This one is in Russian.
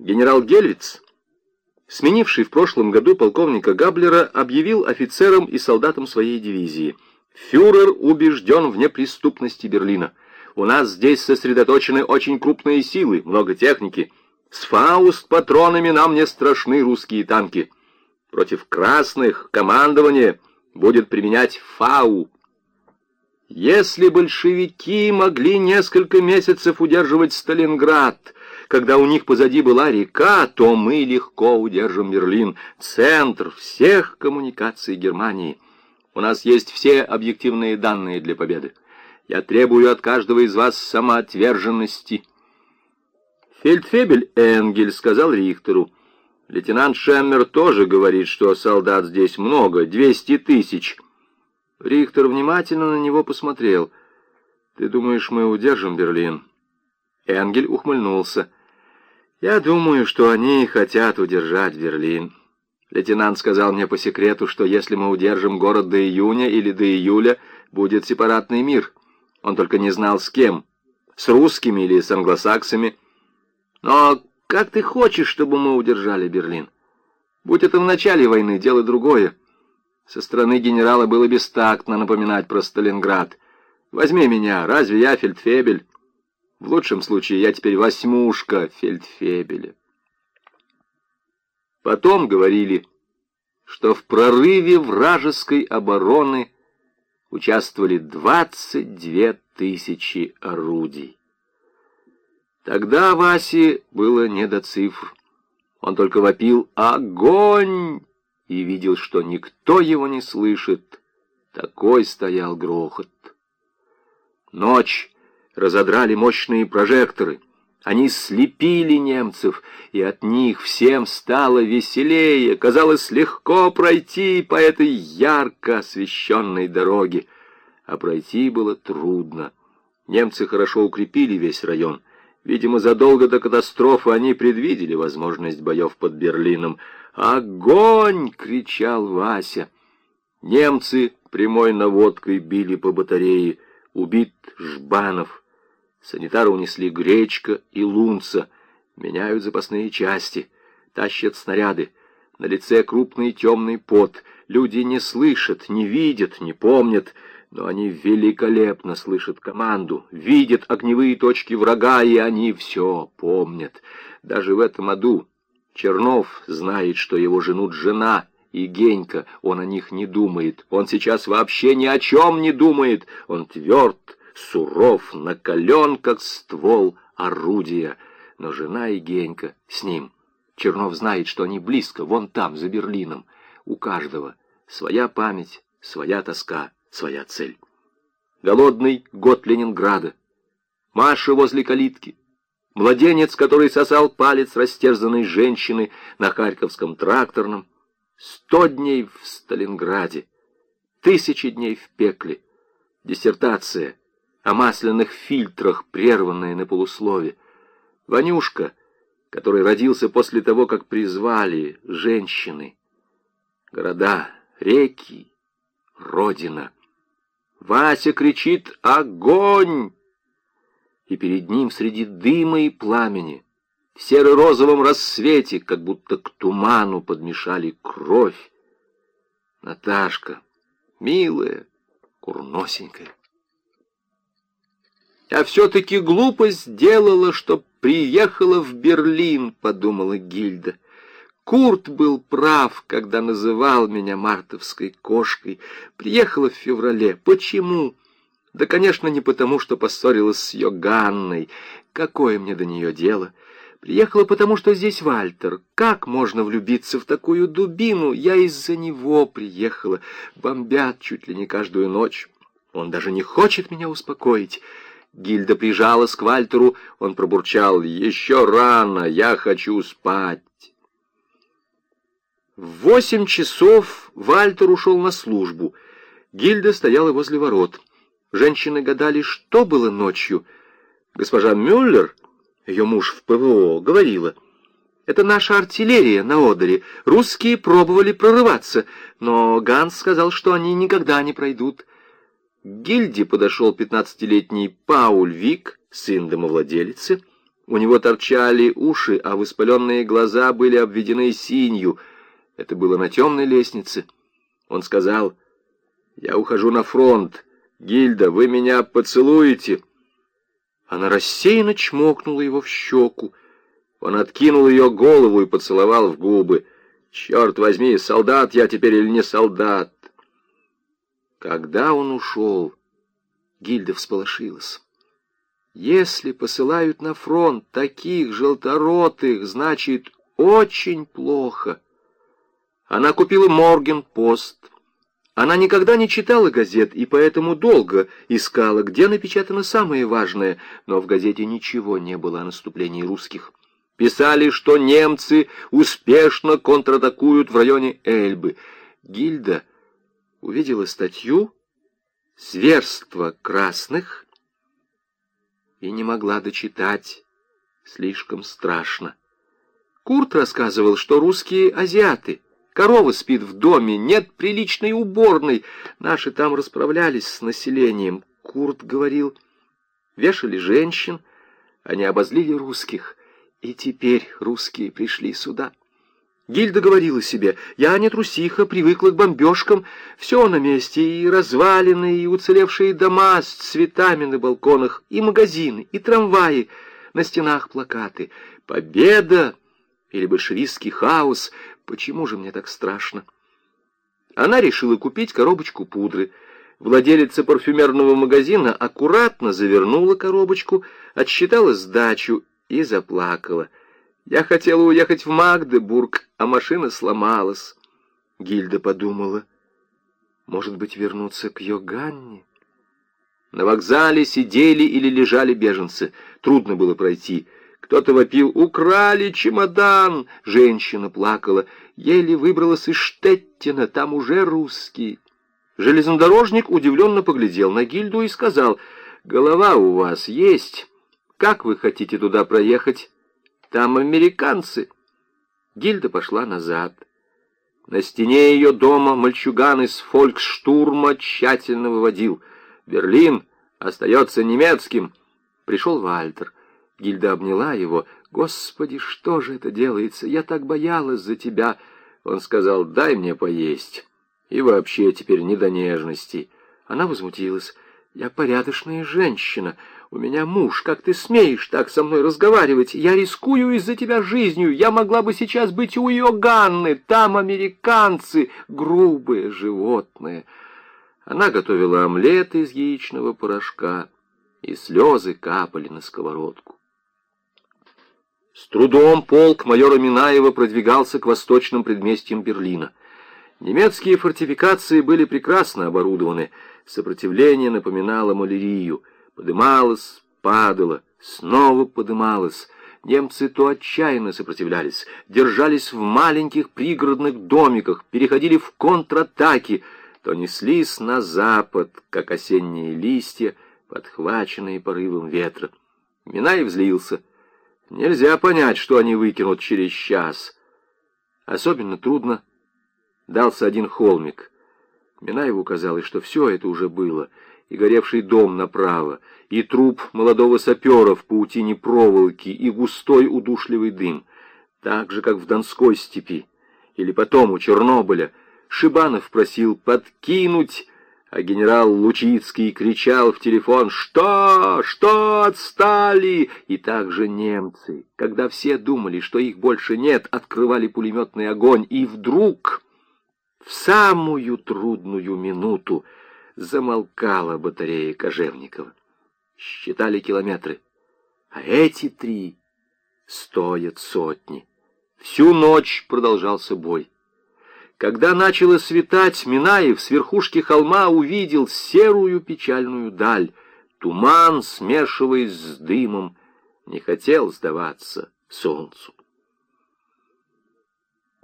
Генерал Гельвиц, сменивший в прошлом году полковника Габлера, объявил офицерам и солдатам своей дивизии. «Фюрер убежден в неприступности Берлина. У нас здесь сосредоточены очень крупные силы, много техники. С фауст-патронами нам не страшны русские танки. Против красных командование будет применять фау». Если большевики могли несколько месяцев удерживать Сталинград, когда у них позади была река, то мы легко удержим Берлин, центр всех коммуникаций Германии. У нас есть все объективные данные для победы. Я требую от каждого из вас самоотверженности. Фельдфебель Энгель сказал Рихтеру, лейтенант Шеммер тоже говорит, что солдат здесь много, 200 тысяч. Рихтер внимательно на него посмотрел. «Ты думаешь, мы удержим Берлин?» Энгель ухмыльнулся. «Я думаю, что они хотят удержать Берлин. Лейтенант сказал мне по секрету, что если мы удержим город до июня или до июля, будет сепаратный мир. Он только не знал с кем, с русскими или с англосаксами. Но как ты хочешь, чтобы мы удержали Берлин? Будь это в начале войны, дело другое. Со стороны генерала было бестактно напоминать про Сталинград. Возьми меня, разве я фельдфебель? В лучшем случае я теперь восьмушка фельдфебеля. Потом говорили, что в прорыве вражеской обороны участвовали 22 тысячи орудий. Тогда Васе было не до цифр. Он только вопил «Огонь!» и видел, что никто его не слышит. Такой стоял грохот. Ночь разодрали мощные прожекторы. Они слепили немцев, и от них всем стало веселее. Казалось, легко пройти по этой ярко освещенной дороге. А пройти было трудно. Немцы хорошо укрепили весь район. Видимо, задолго до катастрофы они предвидели возможность боев под Берлином. «Огонь!» — кричал Вася. Немцы прямой наводкой били по батарее. Убит Жбанов. Санитары унесли гречка и лунца, меняют запасные части, тащат снаряды. На лице крупный темный пот. Люди не слышат, не видят, не помнят, но они великолепно слышат команду, видят огневые точки врага, и они все помнят. Даже в этом аду Чернов знает, что его женут жена и Генька, он о них не думает. Он сейчас вообще ни о чем не думает. Он тверд, суров, накален, как ствол орудия. Но жена и Генька с ним. Чернов знает, что они близко, вон там, за Берлином. У каждого своя память, своя тоска, своя цель. Голодный год Ленинграда. Маша возле калитки. Младенец, который сосал палец растерзанной женщины на Харьковском тракторном. Сто дней в Сталинграде. Тысячи дней в пекле. Диссертация о масляных фильтрах, прерванные на полуслове. Ванюшка, который родился после того, как призвали женщины. Города, реки, родина. Вася кричит «Огонь!» И перед ним среди дыма и пламени, в серо-розовом рассвете, как будто к туману подмешали кровь. Наташка, милая, курносенькая. А все-таки глупость сделала, что приехала в Берлин, подумала Гильда. Курт был прав, когда называл меня мартовской кошкой. Приехала в феврале. Почему? Да, конечно, не потому, что поссорилась с Йоганной. Какое мне до нее дело? Приехала потому, что здесь Вальтер. Как можно влюбиться в такую дубину? Я из-за него приехала. Бомбят чуть ли не каждую ночь. Он даже не хочет меня успокоить. Гильда прижалась к Вальтеру, он пробурчал «Еще рано, я хочу спать». В восемь часов Вальтер ушел на службу. Гильда стояла возле ворот. Женщины гадали, что было ночью. Госпожа Мюллер, ее муж в ПВО, говорила, «Это наша артиллерия на Одере. Русские пробовали прорываться, но Ганс сказал, что они никогда не пройдут». К гильдии подошел пятнадцатилетний Пауль Вик, сын домовладелицы. У него торчали уши, а воспаленные глаза были обведены синью. Это было на темной лестнице. Он сказал, «Я ухожу на фронт. Гильда, вы меня поцелуете?» Она рассеянно чмокнула его в щеку. Он откинул ее голову и поцеловал в губы. «Черт возьми, солдат я теперь или не солдат?» Когда он ушел, Гильда всполошилась. Если посылают на фронт таких желторотых, значит, очень плохо. Она купила Морген-Пост. Она никогда не читала газет и поэтому долго искала, где напечатано самое важное, но в газете ничего не было о наступлении русских. Писали, что немцы успешно контратакуют в районе Эльбы. Гильда увидела статью «Зверство красных» и не могла дочитать. Слишком страшно. Курт рассказывал, что русские азиаты. Корова спит в доме, нет приличной уборной. Наши там расправлялись с населением. Курт говорил, вешали женщин, они обозлили русских. И теперь русские пришли сюда. Гильда говорила себе, я не трусиха, привыкла к бомбежкам, все на месте, и развалины, и уцелевшие дома с цветами на балконах, и магазины, и трамваи, на стенах плакаты. Победа или большевистский хаос, почему же мне так страшно? Она решила купить коробочку пудры. Владелица парфюмерного магазина аккуратно завернула коробочку, отсчитала сдачу и заплакала — я хотела уехать в Магдебург, а машина сломалась. Гильда подумала, может быть, вернуться к Йоганне? На вокзале сидели или лежали беженцы. Трудно было пройти. Кто-то вопил «Украли чемодан!» Женщина плакала. Еле выбралась из Штеттина, там уже русские. Железнодорожник удивленно поглядел на Гильду и сказал «Голова у вас есть? Как вы хотите туда проехать?» Там американцы. Гильда пошла назад. На стене ее дома мальчуган из фольксштурма тщательно выводил. Берлин остается немецким. Пришел Вальтер. Гильда обняла его. «Господи, что же это делается? Я так боялась за тебя!» Он сказал, «Дай мне поесть. И вообще теперь не до нежности». Она возмутилась. «Я порядочная женщина. У меня муж, как ты смеешь так со мной разговаривать? Я рискую из-за тебя жизнью. Я могла бы сейчас быть у Йоганны. Там американцы, грубые животные. Она готовила омлет из яичного порошка, и слезы капали на сковородку. С трудом полк майора Минаева продвигался к восточным предместьям Берлина. Немецкие фортификации были прекрасно оборудованы. Сопротивление напоминало малярию — Подымалась, падала, снова подымалась. Немцы то отчаянно сопротивлялись, держались в маленьких пригородных домиках, переходили в контратаки, то неслись на запад, как осенние листья, подхваченные порывом ветра. Минаев злился. Нельзя понять, что они выкинут через час. Особенно трудно дался один холмик. Минаеву казалось, что все это уже было — и горевший дом направо, и труп молодого сапера в паутине проволоки, и густой удушливый дым. Так же, как в Донской степи, или потом у Чернобыля, Шибанов просил подкинуть, а генерал Лучицкий кричал в телефон «Что? Что отстали?» И также немцы, когда все думали, что их больше нет, открывали пулеметный огонь, и вдруг, в самую трудную минуту, замолкала батарея Кожевникова. Считали километры, а эти три стоят сотни. Всю ночь продолжался бой. Когда начало светать, Минаев с верхушки холма увидел серую печальную даль. Туман, смешиваясь с дымом, не хотел сдаваться солнцу.